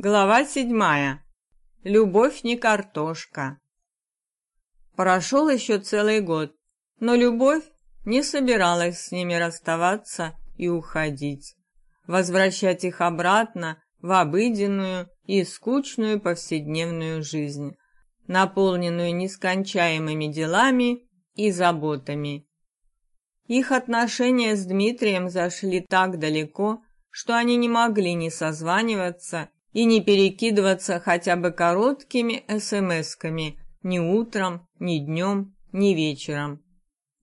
Глава седьмая. Любовь не картошка. Прошел еще целый год, но любовь не собиралась с ними расставаться и уходить, возвращать их обратно в обыденную и скучную повседневную жизнь, наполненную нескончаемыми делами и заботами. Их отношения с Дмитрием зашли так далеко, что они не могли не созваниваться и не перекидываться хотя бы короткими смсками ни утром, ни днем, ни вечером.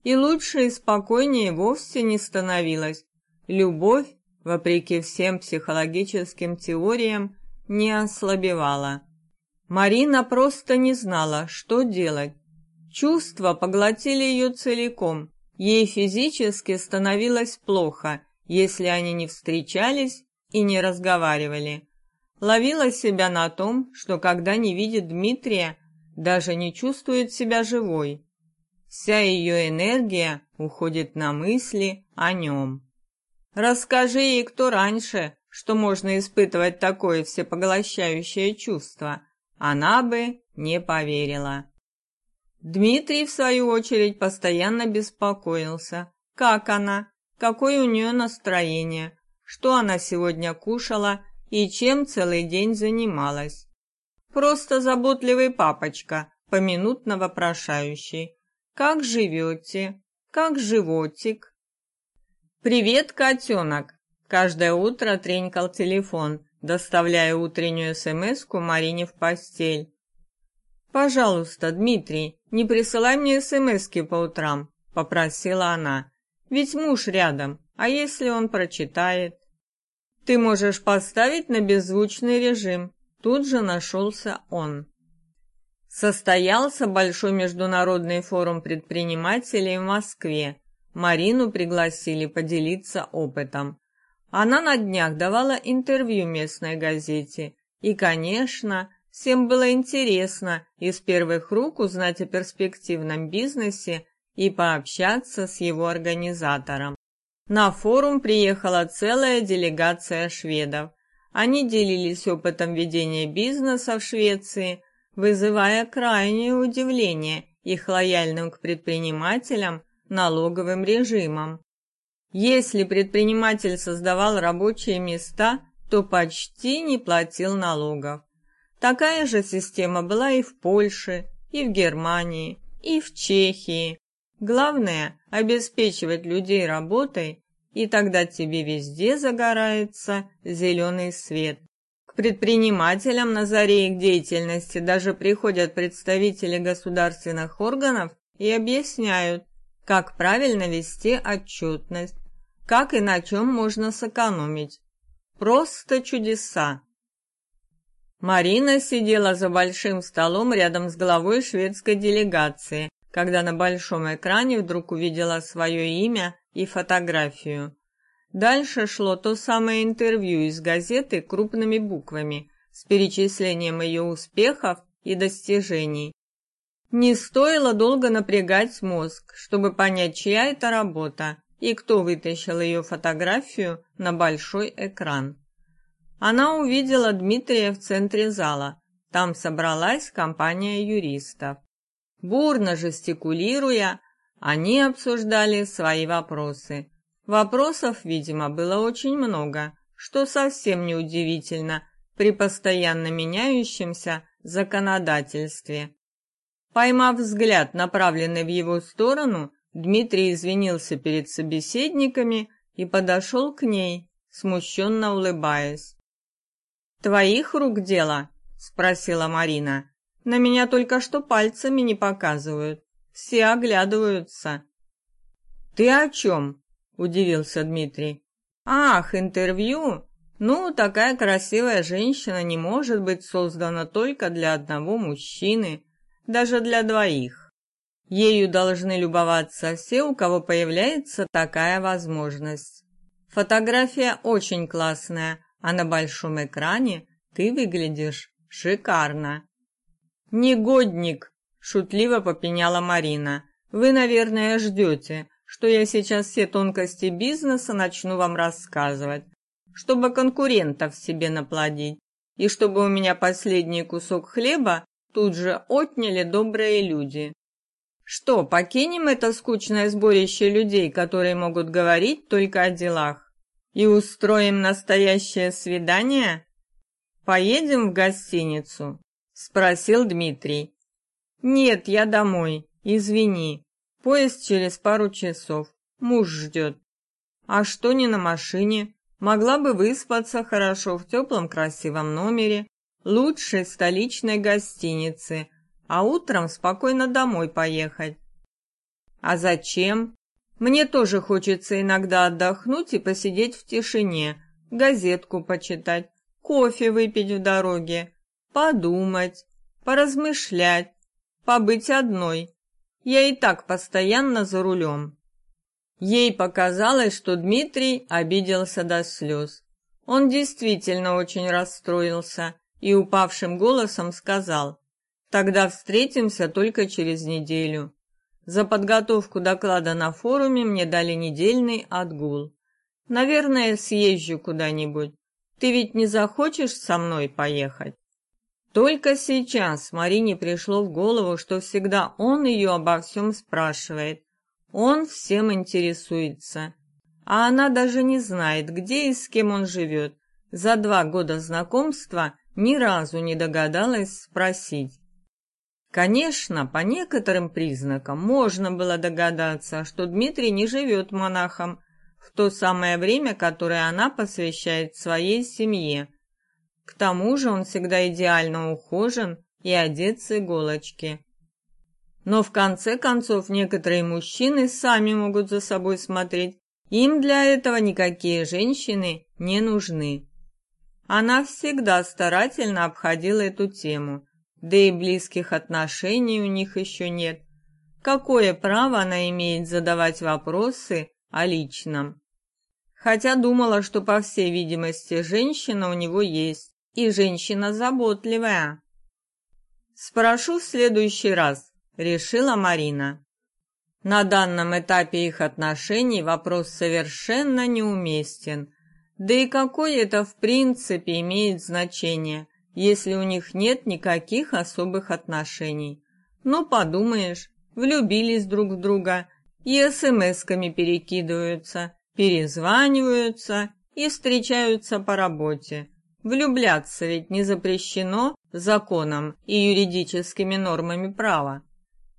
И лучше и спокойнее вовсе не становилось. Любовь, вопреки всем психологическим теориям, не ослабевала. Марина просто не знала, что делать. Чувства поглотили ее целиком. Ей физически становилось плохо, если они не встречались и не разговаривали. Ловила себя на том, что когда не видит Дмитрия, даже не чувствует себя живой. Вся ее энергия уходит на мысли о нем. Расскажи ей кто раньше, что можно испытывать такое всепоглощающее чувство. Она бы не поверила. Дмитрий, в свою очередь, постоянно беспокоился. Как она? Какое у нее настроение? Что она сегодня кушала и чем целый день занималась. Просто заботливый папочка, поминутно вопрошающий. «Как живете? Как животик?» «Привет, котенок!» Каждое утро тренькал телефон, доставляя утреннюю смс-ку Марине в постель. «Пожалуйста, Дмитрий, не присылай мне смски по утрам», — попросила она. «Ведь муж рядом, а если он прочитает?» Ты можешь поставить на беззвучный режим. Тут же нашелся он. Состоялся большой международный форум предпринимателей в Москве. Марину пригласили поделиться опытом. Она на днях давала интервью местной газете. И, конечно, всем было интересно из первых рук узнать о перспективном бизнесе и пообщаться с его организатором. На форум приехала целая делегация шведов. Они делились опытом ведения бизнеса в Швеции, вызывая крайнее удивление их лояльным к предпринимателям налоговым режимом. Если предприниматель создавал рабочие места, то почти не платил налогов. Такая же система была и в Польше, и в Германии, и в Чехии. Главное – обеспечивать людей работой, и тогда тебе везде загорается зеленый свет. К предпринимателям на заре их деятельности даже приходят представители государственных органов и объясняют, как правильно вести отчетность, как и на чем можно сэкономить. Просто чудеса. Марина сидела за большим столом рядом с главой шведской делегации, когда на большом экране вдруг увидела свое имя и фотографию. Дальше шло то самое интервью из газеты крупными буквами с перечислением ее успехов и достижений. Не стоило долго напрягать мозг, чтобы понять, чья это работа и кто вытащил ее фотографию на большой экран. Она увидела Дмитрия в центре зала. Там собралась компания юристов. Бурно жестикулируя, они обсуждали свои вопросы. Вопросов, видимо, было очень много, что совсем неудивительно при постоянно меняющемся законодательстве. Поймав взгляд, направленный в его сторону, Дмитрий извинился перед собеседниками и подошел к ней, смущенно улыбаясь. «Твоих рук дело?» — спросила Марина. На меня только что пальцами не показывают. Все оглядываются. Ты о чем? удивился Дмитрий. Ах, интервью. Ну, такая красивая женщина не может быть создана только для одного мужчины, даже для двоих. Ею должны любоваться все, у кого появляется такая возможность. Фотография очень классная, а на большом экране ты выглядишь шикарно. «Негодник!» – шутливо попеняла Марина. «Вы, наверное, ждете, что я сейчас все тонкости бизнеса начну вам рассказывать, чтобы конкурентов себе наплодить. и чтобы у меня последний кусок хлеба тут же отняли добрые люди. Что, покинем это скучное сборище людей, которые могут говорить только о делах, и устроим настоящее свидание? Поедем в гостиницу? Спросил Дмитрий. Нет, я домой. Извини. Поезд через пару часов. Муж ждет. А что не на машине? Могла бы выспаться хорошо в теплом красивом номере, лучшей столичной гостинице, а утром спокойно домой поехать. А зачем? Мне тоже хочется иногда отдохнуть и посидеть в тишине, газетку почитать, кофе выпить в дороге, подумать, поразмышлять, побыть одной. Я и так постоянно за рулем. Ей показалось, что Дмитрий обиделся до слез. Он действительно очень расстроился и упавшим голосом сказал: "Тогда встретимся только через неделю. За подготовку доклада на форуме мне дали недельный отгул. Наверное, съезжу куда-нибудь. Ты ведь не захочешь со мной поехать?" Только сейчас Марине пришло в голову, что всегда он ее обо всем спрашивает он всем интересуется, а она даже не знает, где и с кем он живет. За два года знакомства ни разу не догадалась спросить. Конечно, по некоторым признакам можно было догадаться, что Дмитрий не живет монахом в то самое время, которое она посвящает своей семье. К тому же он всегда идеально ухожен и одет с иголочки. Но в конце концов некоторые мужчины сами могут за собой смотреть. Им для этого никакие женщины не нужны. Она всегда старательно обходила эту тему. Да и близких отношений у них еще нет. Какое право она имеет задавать вопросы о личном? Хотя думала, что по всей видимости женщина у него есть, и женщина заботливая. Спрошу в следующий раз, решила Марина. На данном этапе их отношений вопрос совершенно неуместен. Да и какое это в принципе имеет значение, если у них нет никаких особых отношений? Ну, подумаешь, влюбились друг в друга и смс-ками перекидываются, перезваниваются и встречаются по работе. Влюбляться ведь не запрещено законом и юридическими нормами права.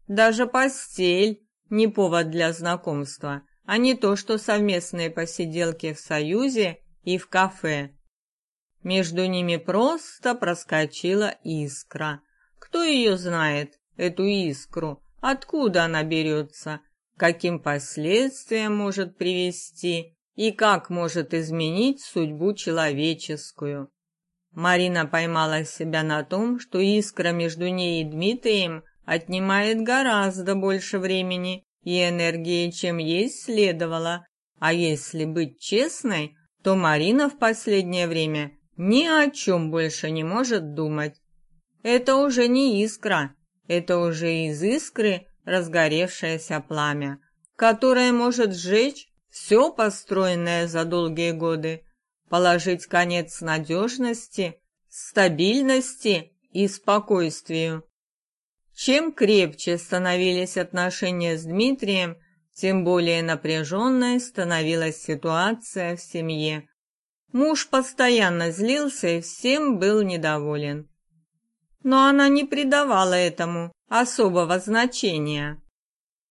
Даже постель не повод для знакомства, а не то, что совместные посиделки в союзе и в кафе. Между ними просто проскочила искра. Кто ее знает, эту искру? Откуда она берется? Каким последствиям может привести и как может изменить судьбу человеческую? Марина поймала себя на том, что искра между ней и Дмитрием отнимает гораздо больше времени и энергии, чем ей следовало. А если быть честной, то Марина в последнее время ни о чем больше не может думать. Это уже не искра, это уже из искры разгоревшееся пламя, которое может сжечь все построенное за долгие годы, положить конец надежности, стабильности и спокойствию. Чем крепче становились отношения с Дмитрием, тем более напряженной становилась ситуация в семье. Муж постоянно злился и всем был недоволен. Но она не придавала этому особого значения.